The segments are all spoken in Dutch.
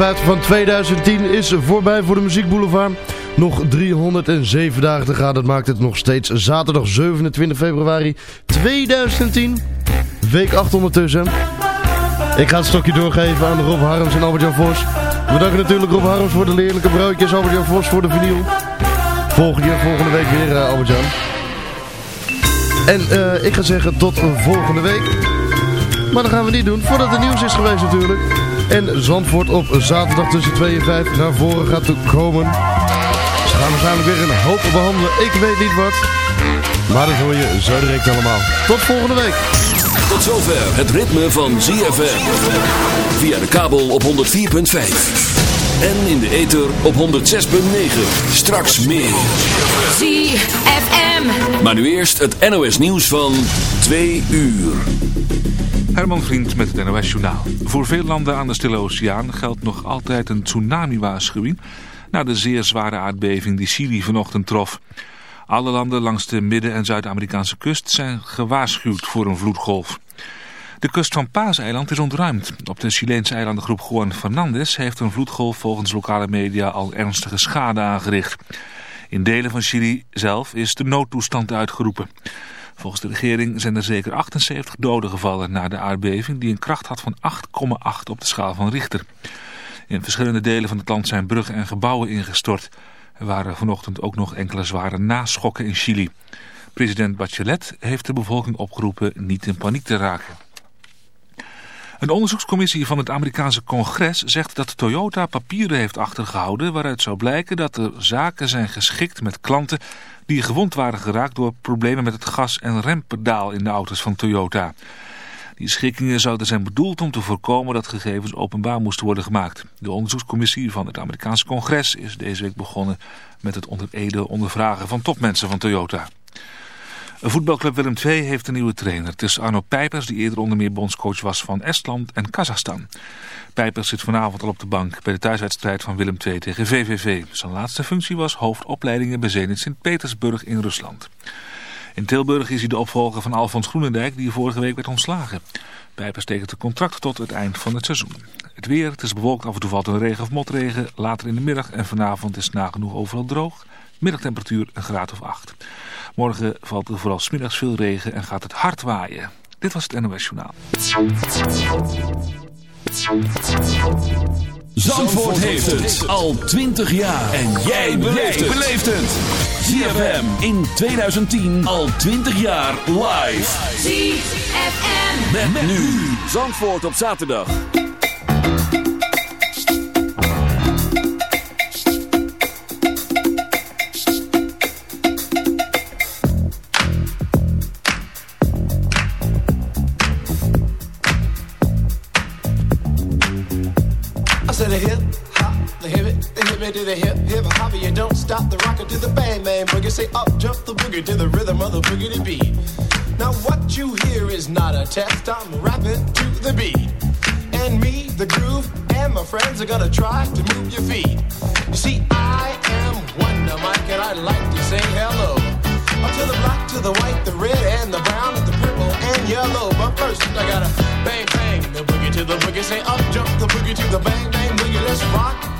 Top 50 van 2010 is voorbij voor de Muziek Boulevard. Nog 307 dagen te gaan. Dat maakt het nog steeds zaterdag 27 februari 2010. Week 8 ondertussen. Ik ga het stokje doorgeven aan Rob Harms en Albert-Jan Vos. We bedanken natuurlijk Rob Harms voor de leerlijke broodjes. Albert-Jan Vos voor de vinyl. Volgende, volgende week weer uh, Albert-Jan. En uh, ik ga zeggen tot volgende week. Maar dat gaan we niet doen voordat het nieuws is geweest natuurlijk. En Zandvoort op zaterdag tussen 2 en 5 naar voren gaat komen. Ze gaan waarschijnlijk weer een hoop behandelen. Ik weet niet wat. Maar dat hoor je zo direct allemaal. Tot volgende week. Tot zover het ritme van ZFM. Via de kabel op 104.5. En in de ether op 106.9. Straks meer. ZFM. Maar nu eerst het NOS nieuws van 2 uur. Herman Vriend met het NOS Journaal. Voor veel landen aan de Stille Oceaan geldt nog altijd een tsunami-waarschuwing... na de zeer zware aardbeving die Chili vanochtend trof. Alle landen langs de Midden- en Zuid-Amerikaanse kust zijn gewaarschuwd voor een vloedgolf. De kust van Paaseiland is ontruimd. Op de Chileense eilandengroep Juan Fernandez heeft een vloedgolf volgens lokale media al ernstige schade aangericht. In delen van Chili zelf is de noodtoestand uitgeroepen. Volgens de regering zijn er zeker 78 doden gevallen na de aardbeving die een kracht had van 8,8 op de schaal van Richter. In verschillende delen van het land zijn bruggen en gebouwen ingestort. Er waren vanochtend ook nog enkele zware naschokken in Chili. President Bachelet heeft de bevolking opgeroepen niet in paniek te raken. Een onderzoekscommissie van het Amerikaanse congres zegt dat Toyota papieren heeft achtergehouden... waaruit zou blijken dat er zaken zijn geschikt met klanten die gewond waren geraakt door problemen met het gas- en rempedaal in de auto's van Toyota. Die schikkingen zouden zijn bedoeld om te voorkomen dat gegevens openbaar moesten worden gemaakt. De onderzoekscommissie van het Amerikaanse congres is deze week begonnen met het onder ondervragen van topmensen van Toyota. Voetbalclub Willem II heeft een nieuwe trainer. Het is Arno Pijpers, die eerder onder meer bondscoach was van Estland en Kazachstan. Pijpers zit vanavond al op de bank bij de thuiswedstrijd van Willem II tegen VVV. Zijn laatste functie was hoofdopleidingen bij Zenit Sint-Petersburg in Rusland. In Tilburg is hij de opvolger van Alfons Groenendijk, die vorige week werd ontslagen. Pijpers tekent een contract tot het eind van het seizoen. Het weer, het is bewolkt, af en toe valt een regen of motregen. Later in de middag en vanavond is het nagenoeg overal droog. Middagtemperatuur een graad of 8. Morgen valt er vooral smiddags veel regen en gaat het hard waaien. Dit was het NOS Journaal. Zandvoort heeft het al 20 jaar. En jij beleeft het. ZFM in 2010 al 20 jaar live. ZFM. Met, nu. Zandvoort op zaterdag. Hip to the hip hip hop. You don't stop the rocker to the bang bang boogie. Say up jump the boogie to the rhythm of the boogie beat. Now what you hear is not a test. I'm rapping to the beat, and me, the groove, and my friends are gonna try to move your feet. You see, I am Wonder Mike, and I'd like to say hello. Up to the black, to the white, the red, and the brown, and the purple, and yellow. But first, I gotta bang, bang, the boogie to the boogie. Say up, jump the boogie to the bang, bang, boogie. Let's rock.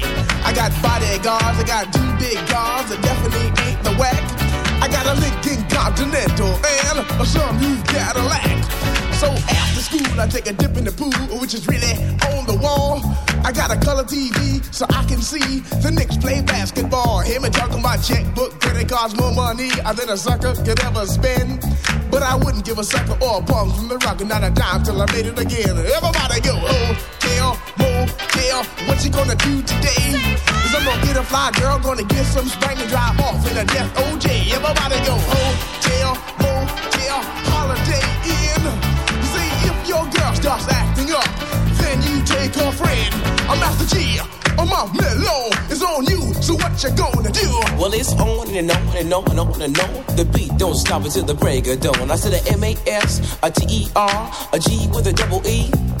I got bodyguards, I got two big guards that definitely ain't the whack. I got a Lincoln Continental and a new Cadillac. So after school, I take a dip in the pool, which is really on the wall. I got a color TV so I can see the Knicks play basketball. Hear me talking about checkbook, credit cards, more money uh, than a sucker could ever spend. But I wouldn't give a sucker or a punk from the rock, and not a dime till I made it again. Everybody go, oh, hotel, motel, what you gonna do today? Cause I'm gonna get a fly girl, gonna get some spring and drive off in a death OJ. Everybody go, hotel, motel, holiday in. See if your girl starts acting up, then you take her friend, a Master G, off mellow. It's on you, so what you gonna do? Well, it's on and on and on and on and on. The beat don't stop until the break of dawn. I said a M A S, a T E R, a G with a double E.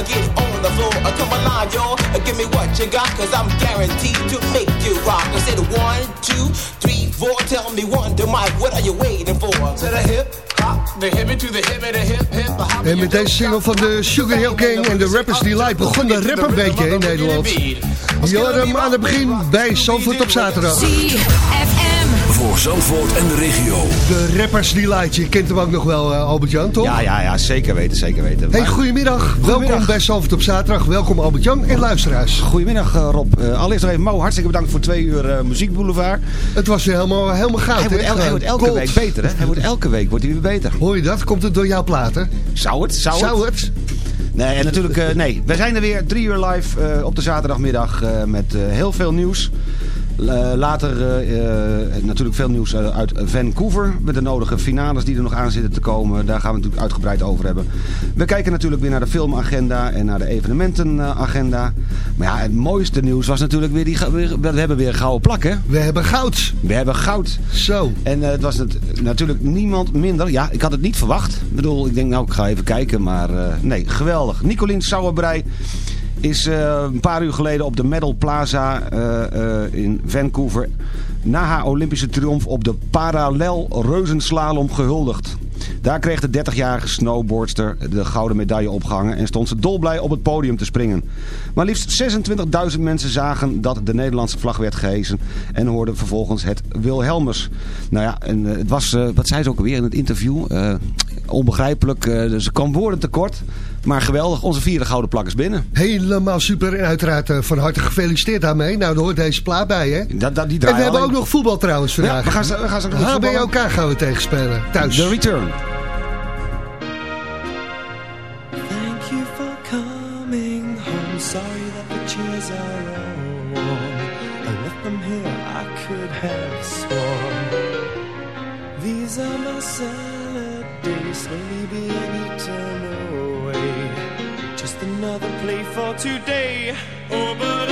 get on the floor. Come alive, yo. Give me what you got, cause I'm guaranteed to make you rock. I said one, two, three, four. Tell me one, to Mike, what are you waiting for? To the hip, hop, the hip to the hip, the hip, hip, hop. En met deze single van de Sugar Hill Gang en de Rappers Delight begon de rap een beetje in Nederland. Je hoorde hem aan het begin bij Zandvoort op zaterdag. ZFM. Voor Zandvoort en de regio. De Rappers Delight, je kent hem ook nog wel, uh, Albert-Jan, toch? Ja, ja, ja, zeker weten, zeker weten. Hey, goedemiddag. Welkom bij Zandvoort op zaterdag. Welkom Albert-Jan en luisteraars. Goedemiddag eh, Rob. Eh, allereerst nog even Mo, hartstikke bedankt voor twee uur eh, muziekboulevard. Het was weer helemaal, helemaal goud, Hij wordt, hè? el- hij wordt elke Gold. week beter, hè? Hij wordt elke week wordt hij weer beter. Hoor je dat? Komt het door jouw platen? Zou het? Zou, Zou het? het? Nee, en natuurlijk, eh, nee. We zijn er weer drie uur live eh, op de zaterdagmiddag eh, met eh, heel veel nieuws. Eh, later eh, eh, natuurlijk veel nieuws uit Vancouver. Met de nodige finales die er nog aan zitten te komen. Daar gaan we het natuurlijk uitgebreid over hebben. We kijken natuurlijk weer naar de filmagenda en naar de evenementenagenda. Maar ja, het mooiste nieuws was natuurlijk weer die... weer- We hebben weer gouden plak, hè? We hebben goud. We hebben goud. Zo. En het was nat- natuurlijk niemand minder. Ja, ik had het niet verwacht. Ik bedoel, ik denk nou, ik ga even kijken. Maar nee, geweldig. Nicolien Sauerbrei is eh, een paar uur geleden op de Medal Plaza eh, eh, in Vancouver... na haar Olympische triomf op de parallel reuzenslalom gehuldigd. Daar kreeg de 30-jarige snowboardster de gouden medaille opgehangen en stond ze dolblij op het podium te springen. Maar liefst 26.000 mensen zagen dat de Nederlandse vlag werd gehesen en hoorden vervolgens het Wilhelmus. Nou ja, en het was, wat zei ze ook alweer in het interview, onbegrijpelijk, ze kwam woorden tekort. Maar geweldig, onze vierde gouden plak is binnen. Helemaal super. En uiteraard eh, van harte gefeliciteerd daarmee. Nou, daar hoort deze plaat bij, hè? Dat, dat, die En we hebben alleen- ook nog voetbal trouwens Ja, vandaag. we gaan, we gaan nog voetballen. HBOK gaan we tegenspelen. Thuis. The Return. Thank you for coming home. Sorry that the chairs are all warm. I left them here, I could have sworn. These are my salad days, slowly being. Just another play for today. Oh, but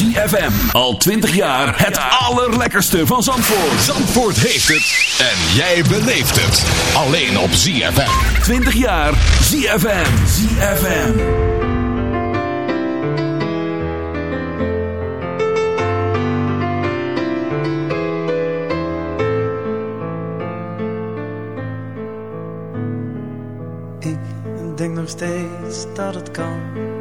ZFM. Al 20 jaar het allerlekkerste van Zandvoort. Zandvoort heeft het en jij beleeft het. Alleen op ZFM. 20 jaar ZFM. ZFM. Ik denk nog steeds dat het kan.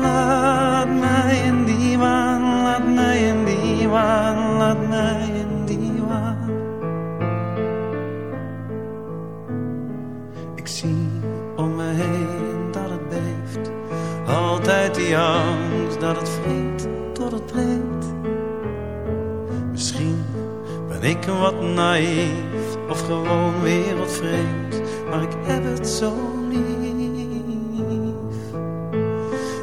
Laat mij in die waan, laat mij in die waan, laat mij in die waan. Ik zie om me heen dat het beeft, altijd die angst dat het vreet tot het breekt. Misschien ben ik wat naïef of gewoon wereldvreemd, maar ik heb het zo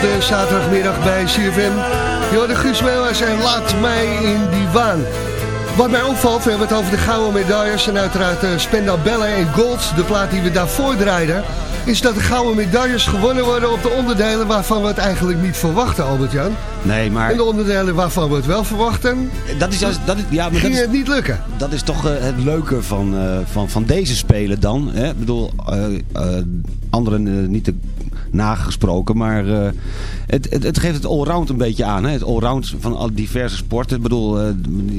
de zaterdagmiddag bij CFM. de Guus Meeuwers en laat mij in die waan. Wat mij opvalt, we hebben het over de gouden medailles en uiteraard uh, Spendal Bellen en Gold, de plaat die we daarvoor draaiden, is dat de gouden medailles gewonnen worden op de onderdelen waarvan we het eigenlijk niet verwachten, Albert-Jan. Nee, maar... En de onderdelen waarvan we het wel verwachten, dat is, juist, dat is, ja, maar ging dat is, het niet lukken. Dat is toch uh, het leuke van, uh, van, van deze spelen dan. Hè? Ik bedoel, anderen niet te nagesproken. Maar uh, het, het, het, geeft het allround een beetje aan. Hè? Het allround van al diverse sporten. Ik bedoel, uh,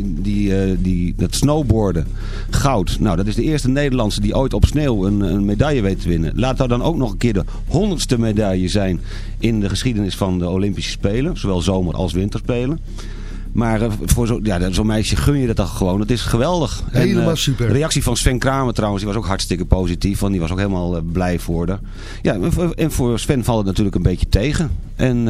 die, uh, die, dat snowboarden, goud. Nou, dat is de eerste Nederlandse die ooit op sneeuw een, een medaille weet te winnen. Laat dat dan ook nog een keer de honderdste medaille zijn in de geschiedenis van de Olympische Spelen. Zowel zomer- als winterspelen. Maar uh, voor zo'n ja, zo meisje gun je dat toch gewoon. Het is geweldig. Helemaal en, uh, super. De reactie van Sven Kramer trouwens, die was ook hartstikke positief. Want die was ook helemaal uh, blij voor haar. Ja, en voor Sven valt het natuurlijk een beetje tegen. En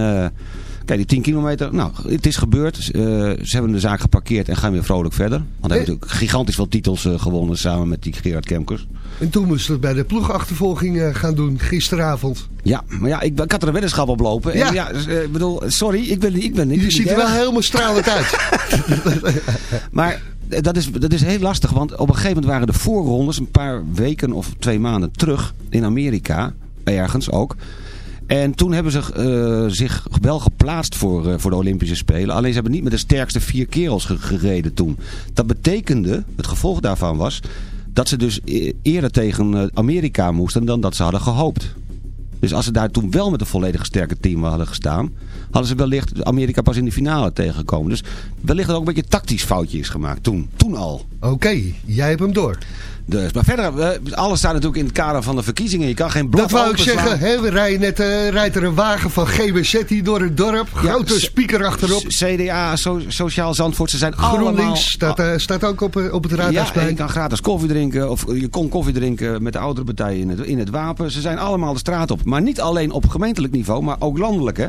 kijk, die 10 kilometer, nou, het is gebeurd. ze hebben de zaak geparkeerd en gaan weer vrolijk verder. Want hij heeft natuurlijk gigantisch veel titels gewonnen samen met die Gerard Kemkers. En toen moest het bij de ploegachtervolging gaan doen, gisteravond. Ja, maar ja, ik, ik had er een weddenschap op lopen. Ja. En ja, dus, ik bedoel, sorry, ik ben, ik ben niet... Je ziet er wel helemaal stralend uit. maar dat is, dat is heel lastig, want op een gegeven moment waren de voorrondes een paar weken of twee maanden terug in Amerika, ergens ook. En toen hebben ze uh, zich wel geplaatst voor, uh, voor de Olympische Spelen. Alleen ze hebben niet met de sterkste vier kerels gereden toen. Dat betekende, het gevolg daarvan was, dat ze dus eerder tegen Amerika moesten dan dat ze hadden gehoopt. Dus als ze daar toen wel met een volledig sterke team hadden gestaan... hadden ze wellicht Amerika pas in de finale tegengekomen. Dus wellicht dat ook een beetje tactisch foutje is gemaakt toen. Toen al. Oké, jij hebt hem door. Dus, maar verder, alles staat natuurlijk in het kader van de verkiezingen. Je kan geen blad Dat wou ik zeggen. Hè? We rijden net, uh, rijdt er een wagen van GBZ hier door het dorp. Grote ja, speaker achterop. CDA, so, Sociaal Zandvoort. Ze zijn GroenLinks allemaal... staat, uh, staat ook op, op het raadhuisplein. Ja, je kan gratis koffie drinken. Of je kon koffie drinken met de oudere partijen in het, in het wapen. Ze zijn allemaal de straat op. Maar niet alleen op gemeentelijk niveau, maar ook landelijk. Hè?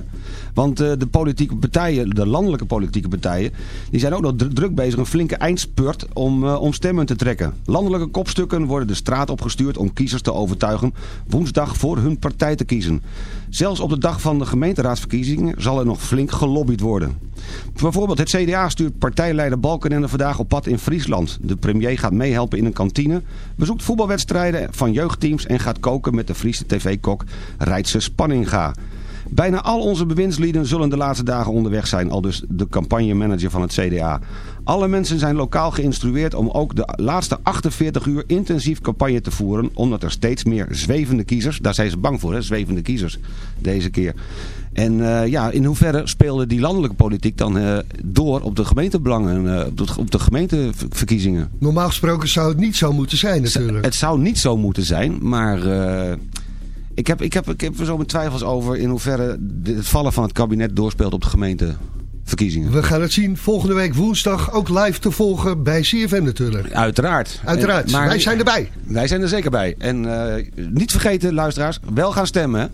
Want uh, de politieke partijen, de landelijke politieke partijen... die zijn ook nog druk bezig. Een flinke eindspurt om, om stemmen te trekken. Landelijke kopstukken worden de straat opgestuurd om kiezers te overtuigen woensdag voor hun partij te kiezen. Zelfs op de dag van de gemeenteraadsverkiezingen zal er nog flink gelobbyd worden. Bijvoorbeeld het CDA stuurt partijleider Balkenende vandaag op pad in Friesland. De premier gaat meehelpen in een kantine, bezoekt voetbalwedstrijden van jeugdteams en gaat koken met de Friese tv-kok Rijtse Spanninga. Bijna al onze bewindslieden zullen de laatste dagen onderweg zijn, al dus de campagnemanager van het CDA. Alle mensen zijn lokaal geïnstrueerd om ook de laatste 48 uur intensief campagne te voeren, omdat er steeds meer zwevende kiezers, daar zijn ze bang voor, hè, zwevende kiezers deze keer. En uh, ja, in hoeverre speelde die landelijke politiek dan uh, door op de gemeentebelangen, uh, op, de, op de gemeenteverkiezingen? Normaal gesproken zou het niet zo moeten zijn natuurlijk. Het zou niet zo moeten zijn, maar... Ik heb, ik, heb, ik heb er zo mijn twijfels over in hoeverre het vallen van het kabinet doorspeelt op de gemeenteverkiezingen. We gaan het zien volgende week woensdag ook live te volgen bij CFM natuurlijk. Uiteraard. Uiteraard, en, maar wij zijn erbij. Wij zijn er zeker bij. En uh, niet vergeten luisteraars, wel gaan stemmen.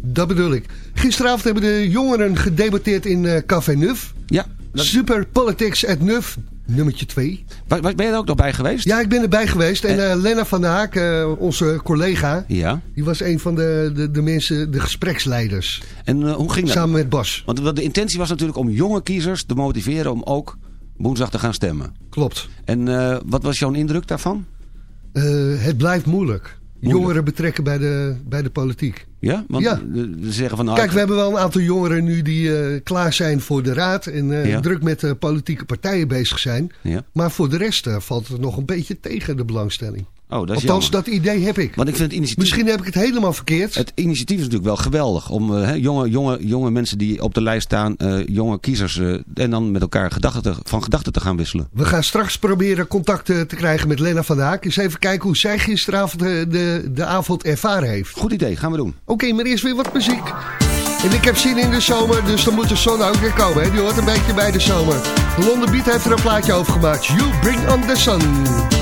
Dat bedoel ik. Gisteravond hebben de jongeren gedebatteerd in uh, Café Nuf. Ja. Dat... Super Politics at Nuf nummertje 2. Ben je er ook nog bij geweest? Ja, ik ben erbij geweest. En uh, Lena van der Haak, uh, onze collega, ja. die was een van de, de, de mensen, de gespreksleiders. En uh, hoe ging dat? Samen met Bas. Want de intentie was natuurlijk om jonge kiezers te motiveren om ook woensdag te gaan stemmen. Klopt. En wat was jouw indruk daarvan? het blijft moeilijk. moeilijk. Jongeren betrekken bij de, bij de politiek. Ja? Want ja. zeggen van, nou, Kijk, we hebben wel een aantal jongeren nu die uh, klaar zijn voor de raad. En uh, ja. druk met de politieke partijen bezig zijn. Ja. Maar voor de rest uh, valt het nog een beetje tegen de belangstelling. Oh, dat is Althans, jammer. dat idee heb ik. Want ik vind het initiatief... Misschien heb ik het helemaal verkeerd. Het initiatief is natuurlijk wel geweldig. Om uh, jonge, jonge, jonge mensen die op de lijst staan, uh, jonge kiezers, uh, en dan met elkaar gedachten te, van gedachten te gaan wisselen. We gaan straks proberen contact te krijgen met Lena van der Haak. Eens even kijken hoe zij gisteravond de, de, de avond ervaren heeft. Goed idee, gaan we doen. Oké, okay, maar eerst weer wat muziek. En ik heb zin in de zomer, dus dan moet de zon ook weer komen. Hè? Die hoort een beetje bij de zomer. London Beat heeft er een plaatje over gemaakt. You Bring on the Sun.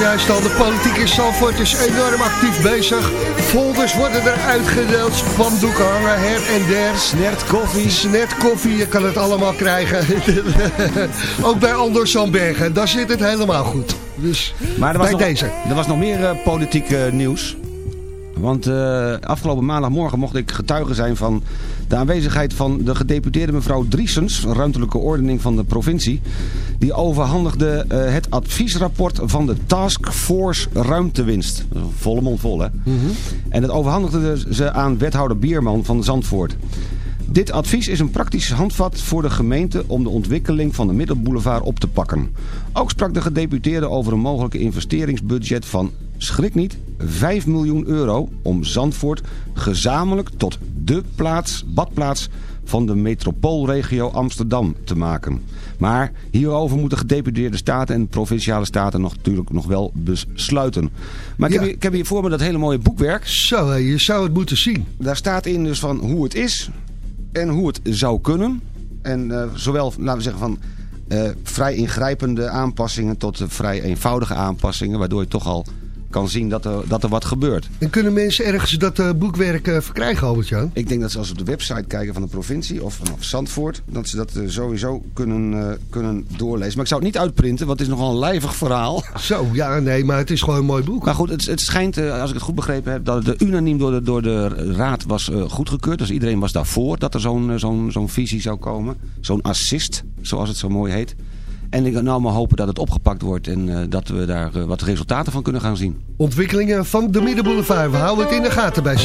We vertelden het juist al, de politiek in Zandvoort is enorm actief bezig. Folders worden er uitgedeeld, spandoeken hangen her en der. Snert koffie. Snet koffie, je kan het allemaal krijgen. Ook bij Anders Zandbergen, daar zit het helemaal goed. Dus Maar er was, bij nog, deze. er was nog meer eh, politiek eh, nieuws. Want eh, afgelopen maandagmorgen mocht ik getuige zijn van de aanwezigheid van de gedeputeerde mevrouw Driesens, ruimtelijke ordening van de provincie. Die overhandigde eh, het adviesrapport van de Task Force Ruimtewinst. Volle mond vol hè. En dat overhandigde ze aan wethouder Bierman van Zandvoort. Dit advies is een praktisch handvat voor de gemeente om de ontwikkeling van de Middelboulevard op te pakken. Ook sprak de gedeputeerde over een mogelijke investeringsbudget van, schrik niet, 5 miljoen euro om Zandvoort gezamenlijk tot de plaats, badplaats van de metropoolregio Amsterdam te maken. Maar hierover moeten gedeputeerde staten en provinciale staten nog, natuurlijk nog wel besluiten. Maar ik, Ja. heb hier, ik heb hier voor me dat hele mooie boekwerk. Zo, je zou het moeten zien. Daar staat in dus van hoe het is en hoe het zou kunnen. En eh, zowel, laten we zeggen, van eh, vrij ingrijpende aanpassingen tot eh, vrij eenvoudige aanpassingen. Waardoor je toch al kan zien dat er, dat er wat gebeurt. En kunnen mensen ergens dat eh, boekwerk eh, verkrijgen, Albert-Jan? Ik denk dat ze als ze op de website kijken van de provincie of vanaf Zandvoort... dat ze dat eh, sowieso kunnen, eh, kunnen doorlezen. Maar ik zou het niet uitprinten, want het is nogal een lijvig verhaal. Zo, ja, nee, maar het is gewoon een mooi boek. Maar goed, het, het schijnt, als ik het goed begrepen heb... dat het unaniem door de, door de raad was eh, goedgekeurd. Dus iedereen was daarvoor dat er zo'n zo'n zo'n visie zou komen. Zo'n assist, zoals het zo mooi heet. En ik nou maar hopen dat het opgepakt wordt... en eh, dat we daar eh, wat resultaten van kunnen gaan zien. Ontwikkelingen van de Middenboulevard. We houden het in de gaten bij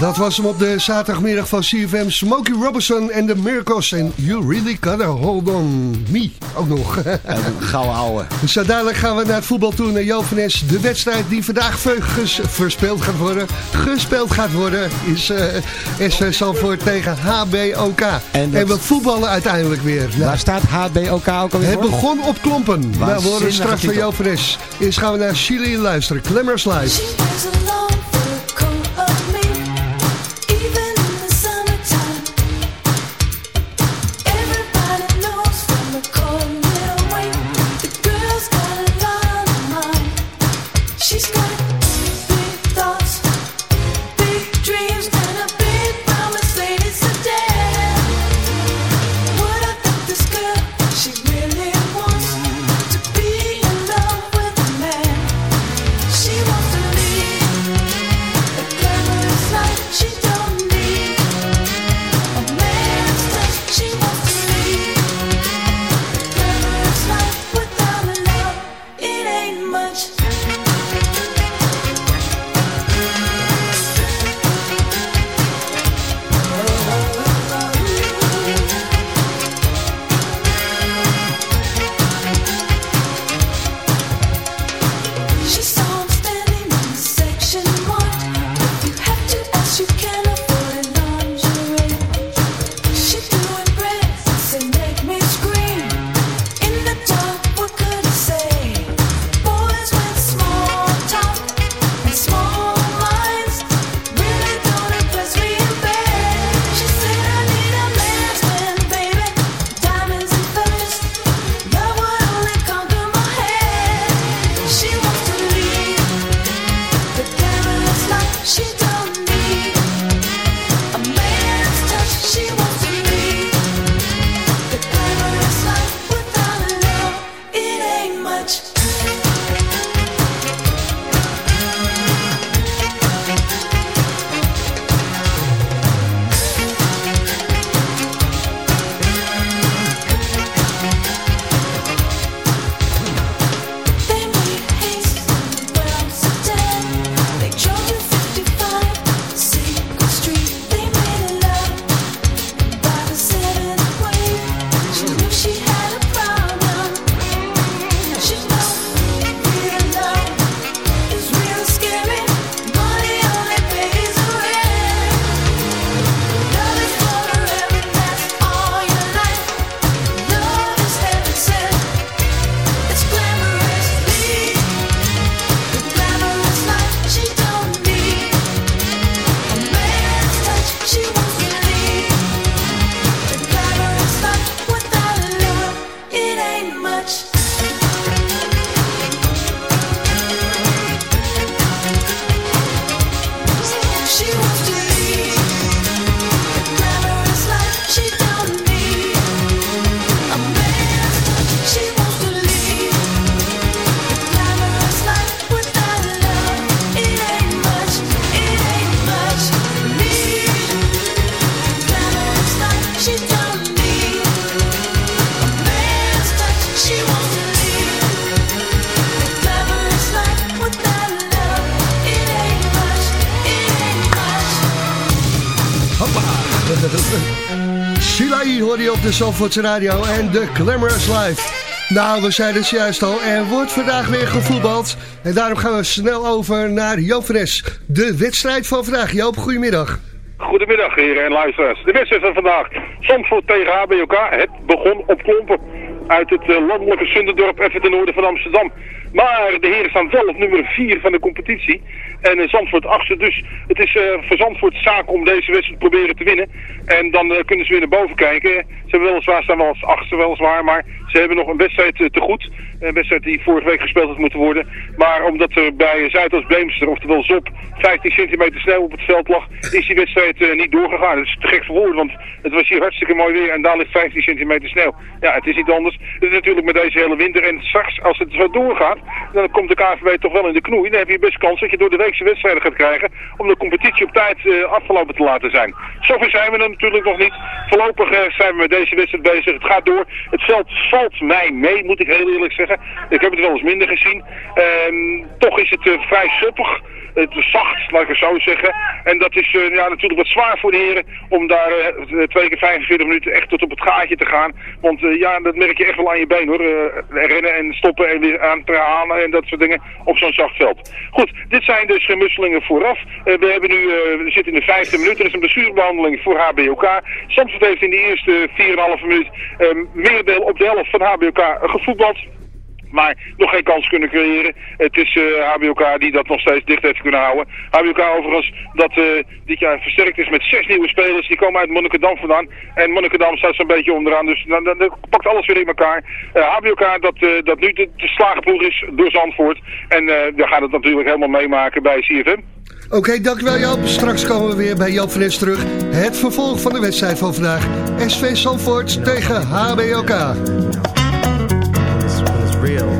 CFM. was hem op de zaterdagmiddag van CFM. Smokey Robinson en de Miracles. En You Really Gotta Hold On Me. Ook nog. Gouden ouwe. Zo dadelijk gaan we naar het voetbal toe, naar Jovenes. De wedstrijd die vandaag ges- verspeeld gaat worden, gespeeld gaat worden, is eh SV Zandvoort tegen HBOK. En, dat- we voetballen uiteindelijk weer. Nou, Waar staat HBOK ook alweer het begon op klompen. Nou, we horen straks van. Jovenes. Eerst gaan we naar Chili luisteren. Glamour's Live. E. hoor je op de Zandvoortse Radio en de Glamorous Live. Nou, we zeiden het juist al, er wordt vandaag weer gevoetbald. En daarom gaan we snel over naar Joop Fres. De wedstrijd van vandaag. Joop, goedemiddag. Goedemiddag heren en luisteraars. De wedstrijd van vandaag. Zandvoort tegen HBOK. Het begon op klompen. Uit het eh, landelijke Sunderdorp even ten noorden van Amsterdam. Maar de heren staan wel op nummer 4 van de competitie. En eh, Zandvoort achtste. Dus het is eh, voor Zandvoort zaak om deze wedstrijd te proberen te winnen. En dan eh, kunnen ze weer naar boven kijken. Ze hebben weliswaar staan wel als achtste weliswaar. Maar ze hebben nog een wedstrijd te goed. Een wedstrijd die vorige week gespeeld had moeten worden. Maar omdat er bij Zuidoost Beemster, oftewel Zop, 15 centimeter sneeuw op het veld lag, is die wedstrijd niet doorgegaan. Dat is te gek voor want het was hier hartstikke mooi weer en daar ligt 15 centimeter sneeuw. Ja, het is niet anders. Het is natuurlijk met deze hele winter. En straks, als het zo doorgaat, Dan komt de KVB toch wel in de knoei. Dan heb je best kans dat je door de weekse wedstrijden gaat krijgen om de competitie op tijd eh, afgelopen te laten zijn. Zover zijn we er natuurlijk nog niet. Voorlopig eh, zijn we met deze wedstrijd bezig. Het gaat door. Het veld valt mij mee, moet ik heel eerlijk zeggen. Ik heb het wel eens minder gezien. Ehm, toch is het eh, vrij suppig. Het is zacht, laat ik het zo zeggen. En dat is ja, natuurlijk wat zwaar voor de heren om daar twee keer 45 minuten echt tot op het gaatje te gaan. Want ja, dat merk je echt wel aan je been hoor. Rennen en stoppen en weer aan en dat soort dingen op zo'n zacht veld. Goed, dit zijn dus gemusselingen vooraf. Eh, we, hebben nu, eh, we zitten in de vijfde minuut. Er is een blessurebehandeling voor HBOK. Zandvoort heeft in de eerste 4,5 minuut eh, meerdeel op de helft van HBOK gevoetbald maar nog geen kans kunnen creëren. Het is eh, HBOK die dat nog steeds dicht heeft kunnen houden. HBOK overigens dat eh, dit jaar versterkt is met zes nieuwe spelers. Die komen uit Monnikendam vandaan. En Monnikendam staat zo'n beetje onderaan. Dus dan, dan, pakt alles weer in elkaar. Eh, HBOK dat, eh, dat nu de, de slagenploeg is door Zandvoort. En eh we gaan het natuurlijk helemaal meemaken bij CFM. Oké, dankjewel Joop. Straks komen we weer bij Joop van Nes terug. Het vervolg van de wedstrijd van vandaag. SV Zandvoort tegen HBOK. real.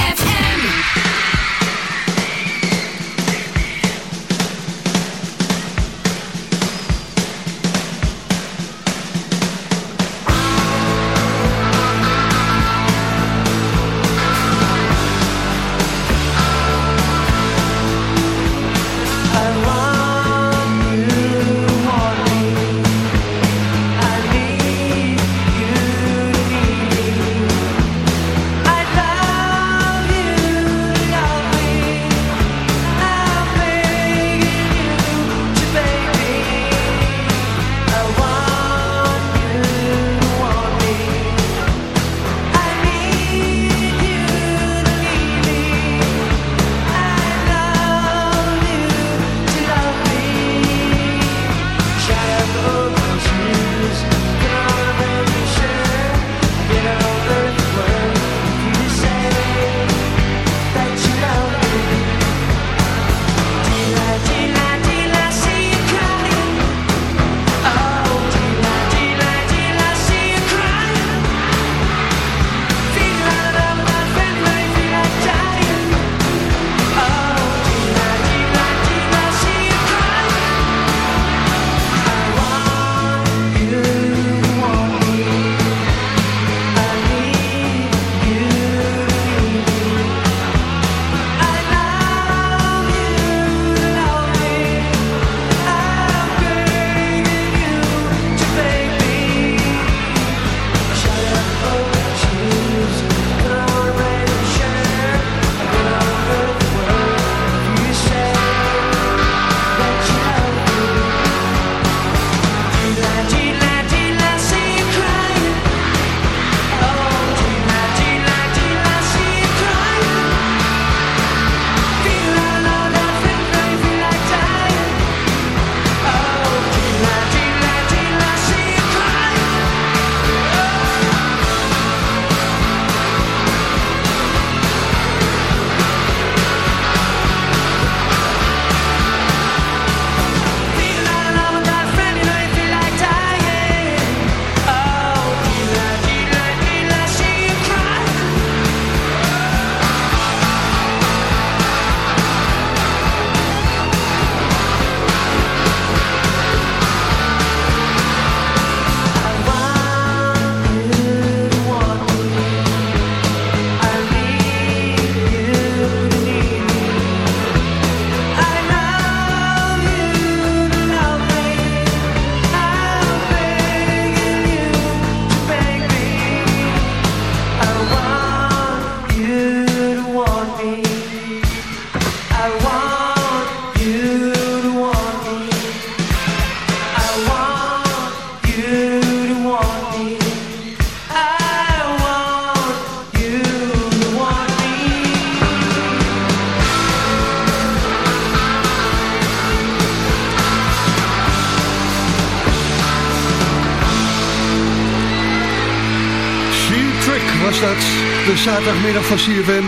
zaterdagmiddag van CFM.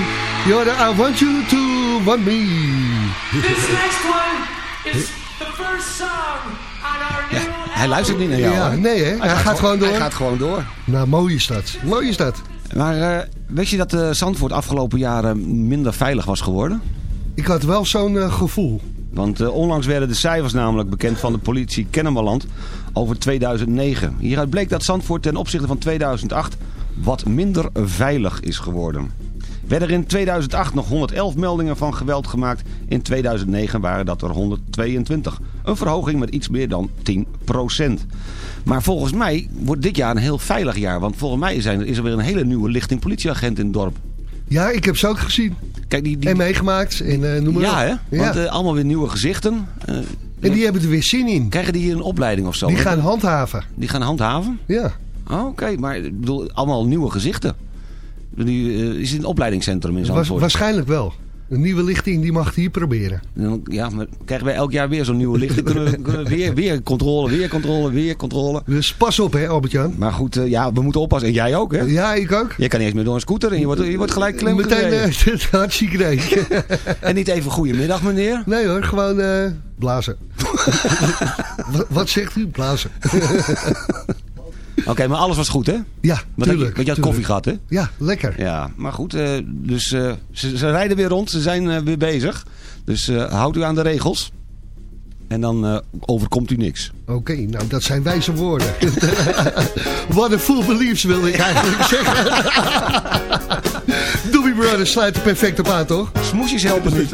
Jorden, I want you to want me. This next one is the first song on our new Hij luistert niet naar jou. Ja, nee hè, hij, gaat gewoon door. Hij gaat gewoon door. Nou, mooi is dat. Mooi is dat. Maar eh, weet je dat eh, Zandvoort afgelopen jaren minder veilig was geworden? Ik had wel zo'n eh, gevoel. Want eh, onlangs werden de cijfers namelijk bekend van de politie Kennemerland over 2009. Hieruit bleek dat Zandvoort ten opzichte van 2008 wat minder veilig is geworden. Werden er in 2008 nog 111 meldingen van geweld gemaakt. In 2009 waren dat er 122. Een verhoging met iets meer dan 10%. Maar volgens mij wordt dit jaar een heel veilig jaar. Want volgens mij zijn is er weer een hele nieuwe lichting politieagent in het dorp. Ja, ik heb ze ook gezien. Kijk, die, die... En meegemaakt. En eh, noem maar Ja, op. hè? Want eh, allemaal weer nieuwe gezichten. Eh, En die hebben er weer zin in. krijgen die hier een opleiding of zo? Die gaan handhaven. Die gaan handhaven? Ja. Oh, Oké, maar ik bedoel, allemaal nieuwe gezichten. Die eh, is in een opleidingscentrum in Zandvoort. waarschijnlijk wel. Een nieuwe lichting die mag het hier proberen. Ja, maar krijgen wij elk jaar weer zo'n nieuwe lichting. kunnen we, kunnen we weer, weer controle, weer controle, weer controle. Dus pas op hè Albert-Jan. Maar goed, eh, ja, we moeten oppassen. En jij ook, hè? Ja, ik ook. Jij kan niet eens meer door een scooter en je wordt, je wordt gelijk klem Meteen uh, hartstikke idee. En niet even goedemiddag, meneer. Nee hoor, gewoon blazen. wat, wat zegt u? Blazen. Oké, maar alles was goed, hè? Ja, Want je, tuurlijk. want je had koffie gehad, hè? Ja, lekker. Ja, maar goed, eh, dus eh, ze, ze rijden weer rond, ze zijn eh, weer bezig. Dus houdt u aan de regels. En dan overkomt u niks. Oké, nou dat zijn wijze woorden. What a full beliefs wilde ik eigenlijk zeggen. Doobie Brothers sluit er perfect op aan, toch? Smoesjes helpen niet.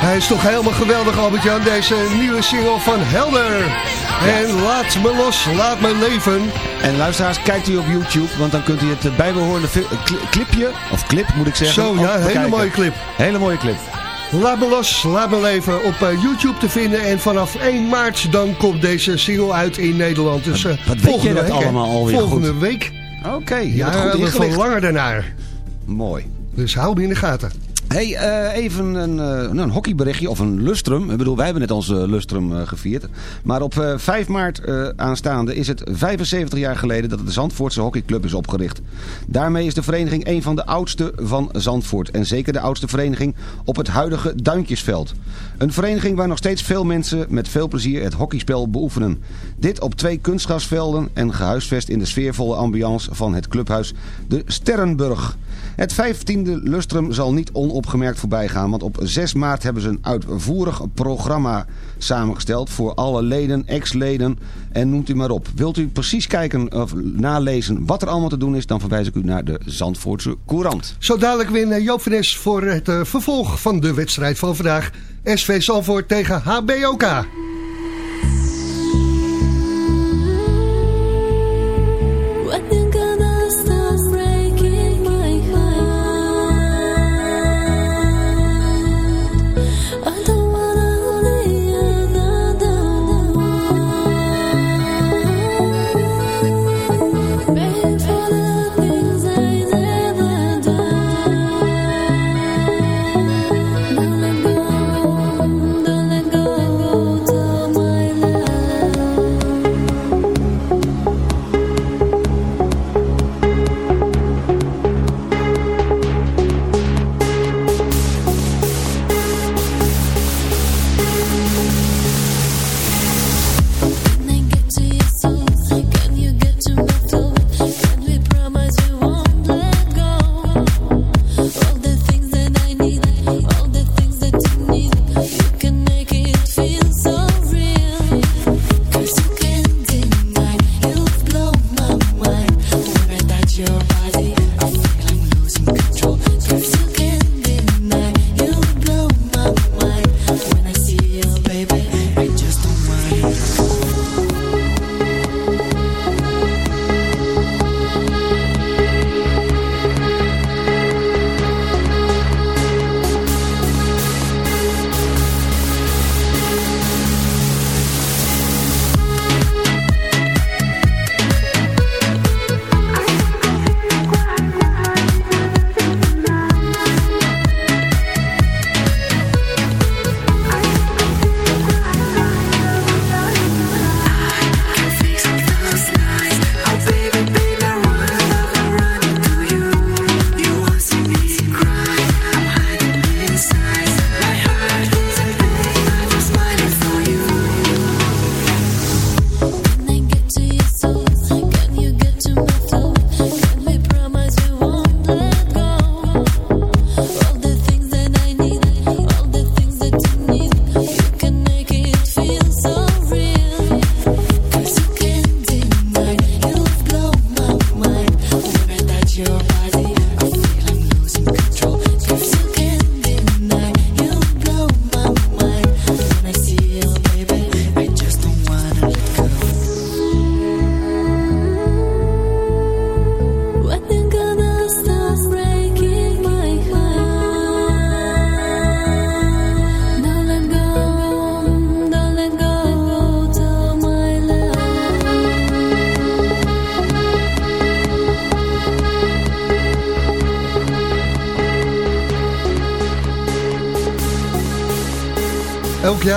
Hij is toch helemaal geweldig, Albert-Jan, deze nieuwe single van Helder. En laat me los, laat me leven. En luisteraars, kijkt u op YouTube, want dan kunt u het eh, bijbehorende eh, cli- clipje, of clip moet ik zeggen. Zo, ja, hele mooie clip. Hele mooie clip. Laat me los, laat me leven op eh, YouTube te vinden. En vanaf 1 maart dan komt deze single uit in Nederland. Dus eh, Wat weet je dat week, allemaal alweer Volgende goed? week. Oké, je Ja, we verlangen daarnaar. Mooi. Dus hou me in de gaten. Hey, eh, even een, eh, een hockeyberichtje, of een lustrum. Ik bedoel, wij hebben net onze lustrum eh, gevierd. Maar op eh, 5 maart aanstaande is het 75 jaar geleden dat de Zandvoortse hockeyclub is opgericht. Daarmee is de vereniging een van de oudste van Zandvoort. En zeker de oudste vereniging op het huidige Duintjesveld. Een vereniging waar nog steeds veel mensen met veel plezier het hockeyspel beoefenen. Dit op twee kunstgrasvelden en gehuisvest in de sfeervolle ambiance van het clubhuis de Sterrenburg. Het 15e lustrum zal niet onopgemerkt voorbij gaan, want op 6 maart hebben ze een uitvoerig programma samengesteld voor alle leden, ex-leden en noemt u maar op. Wilt u precies kijken of nalezen wat er allemaal te doen is, dan verwijs ik u naar de Zandvoortse Courant. Zo dadelijk weer Joop van Es voor het eh, vervolg van de wedstrijd van vandaag. SV Zalvoort tegen HBOK.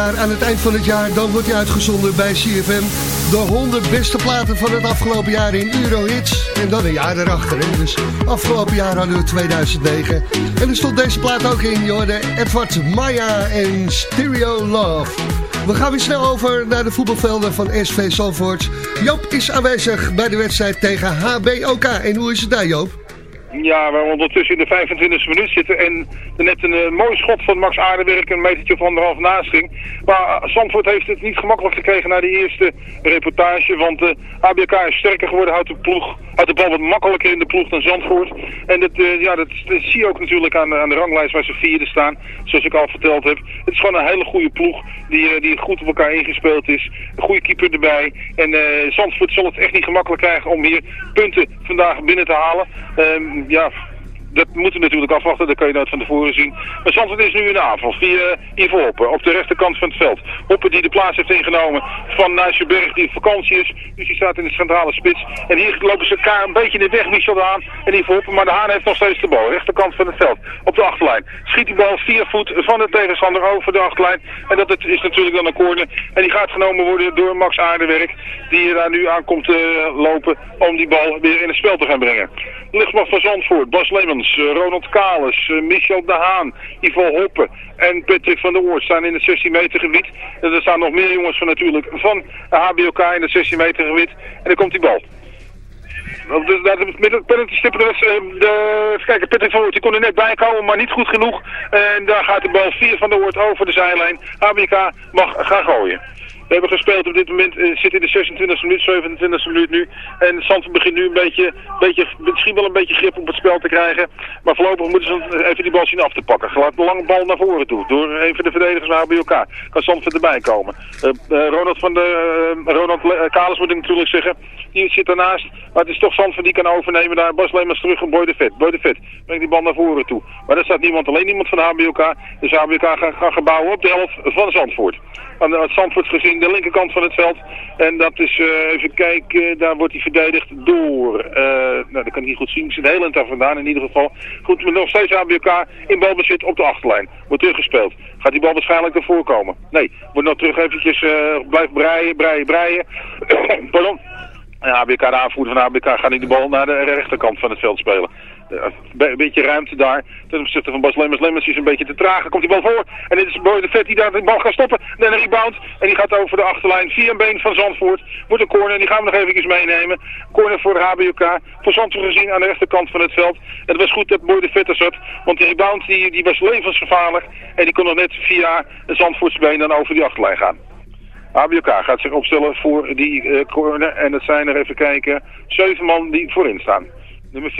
Aan het eind van het jaar dan wordt hij uitgezonden bij CFM. De 100 beste platen van het afgelopen jaar in Eurohits. En dan een jaar erachter. Dus afgelopen jaar hadden we 2009. En er stond deze plaat ook in. Je hoorde Edward Maya en Stereo Love. We gaan weer snel over naar de voetbalvelden van SV Zalvoort. Joop is aanwezig bij de wedstrijd tegen HBOK. En hoe is het daar Joop? Ja, waar we ondertussen in de 25e minuut zitten en net een eh, mooi schot van Max Aardenwerk een metertje of anderhalf naast ging. Maar eh, Zandvoort heeft het niet gemakkelijk gekregen na de eerste reportage, want de ABK is sterker geworden, houdt de, ploeg, houdt de bal wat makkelijker in de ploeg dan Zandvoort. En dat, eh, ja, dat, dat zie je ook natuurlijk aan, aan de ranglijst waar ze vierde staan, zoals ik al verteld heb. Het is gewoon een hele goede ploeg die, eh, die goed op elkaar ingespeeld is. Een goede keeper erbij. En eh, Zandvoort zal het echt niet gemakkelijk krijgen om hier punten vandaag binnen te halen. Ehm, ja, dat moeten we natuurlijk afwachten, dat kan je nooit van tevoren zien. Maar Zandvoort is nu in de aanval via Ivo Hoppen op de rechterkant van het veld. Hoppen die de plaats heeft ingenomen van Berg die op vakantie is. Dus die staat in de centrale spits. En hier lopen ze elkaar een beetje in de weg, Michel de Haan en Ivo Hoppen. Maar de Haan heeft nog steeds de bal, rechterkant van het veld. Op de achterlijn. Schiet die bal vier voet van de tegenstander over de achterlijn. En dat is natuurlijk dan een corner. En die gaat genomen worden door Max Aardenwerk. Die daar nu aankomt te lopen om die bal weer in het spel te gaan brengen. Lichtmacht van Zandvoort, Bas Lemmens, eh, Ronald Kalis, eh, Michel de Haan, Ivo Hoppen en Patrick van der Oort staan in het 16 meter gebied. En er staan nog meer jongens van natuurlijk van HBOK in het 16 meter gebied. En dan komt die bal. Het penalty stippen de, de, even kijken, Patrick van Oort die kon er net bij komen, maar niet goed genoeg. En daar gaat de bal 4 van de Oort over de zijlijn. HBK mag gaan gooien. We hebben gespeeld op dit moment, eh, zit in de 26e minuut, 27e minuut nu. En Zandvoort begint nu een beetje, beetje, misschien wel een beetje grip op het spel te krijgen. Maar voorlopig moeten ze even die bal zien af te pakken. Laat de lange bal naar voren toe, door een van de verdedigers van HBOK. Kan Zandvoort erbij komen. Eh, eh, Ronald van de, Ronald Kalis moet ik natuurlijk zeggen, die zit ernaast. Maar het is toch Zandvoort die kan overnemen daar. Bas terug op Boy de Vet. Boy de Vet brengt die bal naar voren toe. Maar daar staat niemand, alleen niemand van HBOK. Dus HBOK gaat gaan gebouwen op de helft van Zandvoort. Aan Zandvoort gezien de linkerkant van het veld. En dat is, eh, even kijken, daar wordt hij verdedigd door, eh, nou dat kan ik niet goed zien, ik zit heel daar vandaan in ieder geval. Goed, nog steeds HBOK in balbezit op de achterlijn. Wordt teruggespeeld. Gaat die bal waarschijnlijk ervoor komen? Nee, wordt nog terug eventjes, eh blijft breien, breien, breien. Pardon. HBK, de aanvoerder van HBK, gaat in de bal naar de rechterkant van het veld spelen. Eh, Een beetje ruimte daar. Ten opzichte van Bas Lemmers. Lemmers is een beetje te traag. Komt die bal voor. En dit is Boy de Vet die daar de bal gaat stoppen. En een rebound. En die gaat over de achterlijn. Via een been van Zandvoort. Wordt een corner. Die gaan we nog even meenemen. Corner voor HBOK. Voor Zandvoort gezien aan de rechterkant van het veld. En het was goed dat Boy de Vet er zat. Want die rebound die, die was levensgevaarlijk. En die kon nog net via een Zandvoortse been dan over die achterlijn gaan. HBOK gaat zich opstellen voor die eh, corner. En dat zijn er even kijken. Zeven man die voorin staan. Nummer